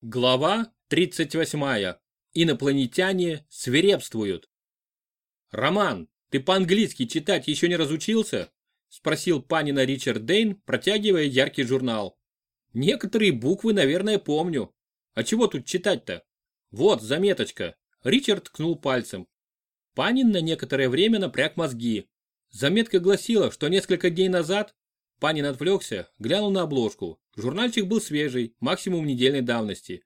Глава 38. Инопланетяне свирепствуют. «Роман, ты по-английски читать еще не разучился?» Спросил Панина Ричард Дейн, протягивая яркий журнал. «Некоторые буквы, наверное, помню. А чего тут читать-то? Вот, заметочка». Ричард ткнул пальцем. Панин на некоторое время напряг мозги. Заметка гласила, что несколько дней назад Панин отвлекся, глянул на обложку. Журнальчик был свежий, максимум недельной давности.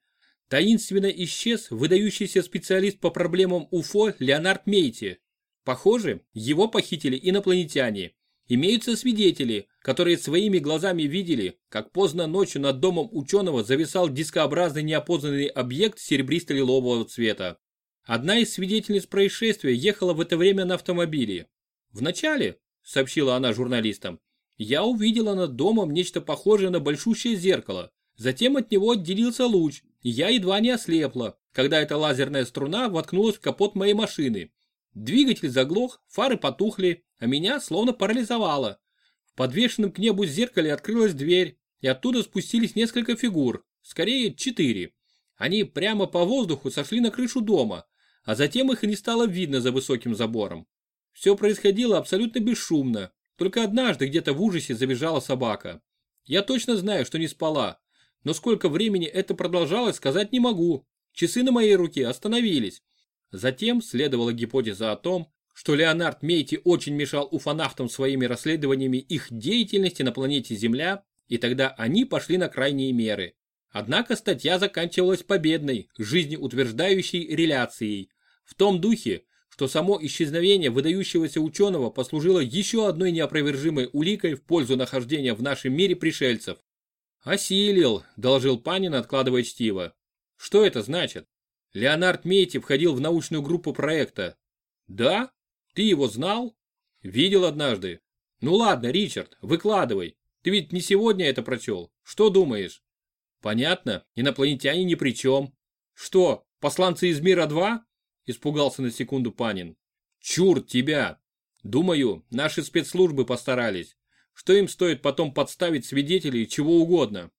Таинственно исчез выдающийся специалист по проблемам УФО Леонард Мейти. Похоже, его похитили инопланетяне. Имеются свидетели, которые своими глазами видели, как поздно ночью над домом ученого зависал дискообразный неопознанный объект серебристо-лилового цвета. Одна из свидетельниц происшествия ехала в это время на автомобиле. Вначале, сообщила она журналистам, я увидела над домом нечто похожее на большущее зеркало. Затем от него отделился луч, и я едва не ослепла, когда эта лазерная струна воткнулась в капот моей машины. Двигатель заглох, фары потухли, а меня словно парализовало. В подвешенном к небу зеркале открылась дверь, и оттуда спустились несколько фигур, скорее четыре. Они прямо по воздуху сошли на крышу дома, а затем их и не стало видно за высоким забором. Все происходило абсолютно бесшумно, только однажды где-то в ужасе забежала собака. Я точно знаю, что не спала, но сколько времени это продолжалось, сказать не могу. Часы на моей руке остановились. Затем следовала гипотеза о том, что Леонард Мейти очень мешал уфанавтам своими расследованиями их деятельности на планете Земля, и тогда они пошли на крайние меры. Однако статья заканчивалась победной, жизнеутверждающей реляцией. В том духе, что само исчезновение выдающегося ученого послужило еще одной неопровержимой уликой в пользу нахождения в нашем мире пришельцев. «Осилил», – доложил Панин, откладывая чтиво. «Что это значит?» Леонард Мейти входил в научную группу проекта. «Да? Ты его знал?» «Видел однажды». «Ну ладно, Ричард, выкладывай. Ты ведь не сегодня это прочел. Что думаешь?» «Понятно, инопланетяне ни при чем». «Что, посланцы из мира-2?» Испугался на секунду Панин. Чур тебя! Думаю, наши спецслужбы постарались. Что им стоит потом подставить свидетелей чего угодно?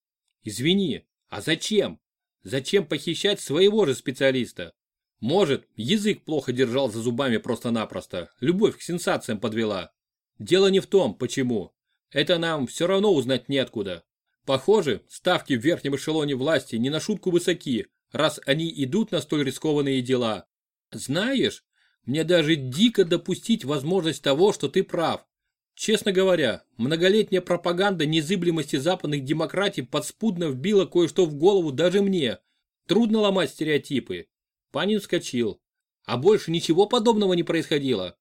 Извини, а зачем? Зачем похищать своего же специалиста? Может, язык плохо держал за зубами просто-напросто, любовь к сенсациям подвела. Дело не в том, почему. Это нам все равно узнать неоткуда. Похоже, ставки в верхнем эшелоне власти не на шутку высоки, раз они идут на столь рискованные дела. Знаешь, мне даже дико допустить возможность того, что ты прав. Честно говоря, многолетняя пропаганда незыблемости западных демократий подспудно вбила кое-что в голову даже мне. Трудно ломать стереотипы. Панин вскочил. А больше ничего подобного не происходило.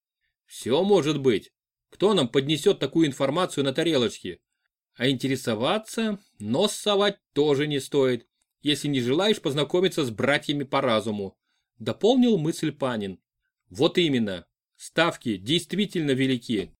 Все может быть. Кто нам поднесет такую информацию на тарелочке? А интересоваться, нос совать тоже не стоит, если не желаешь познакомиться с братьями по разуму. Дополнил мысль Панин. Вот именно. Ставки действительно велики.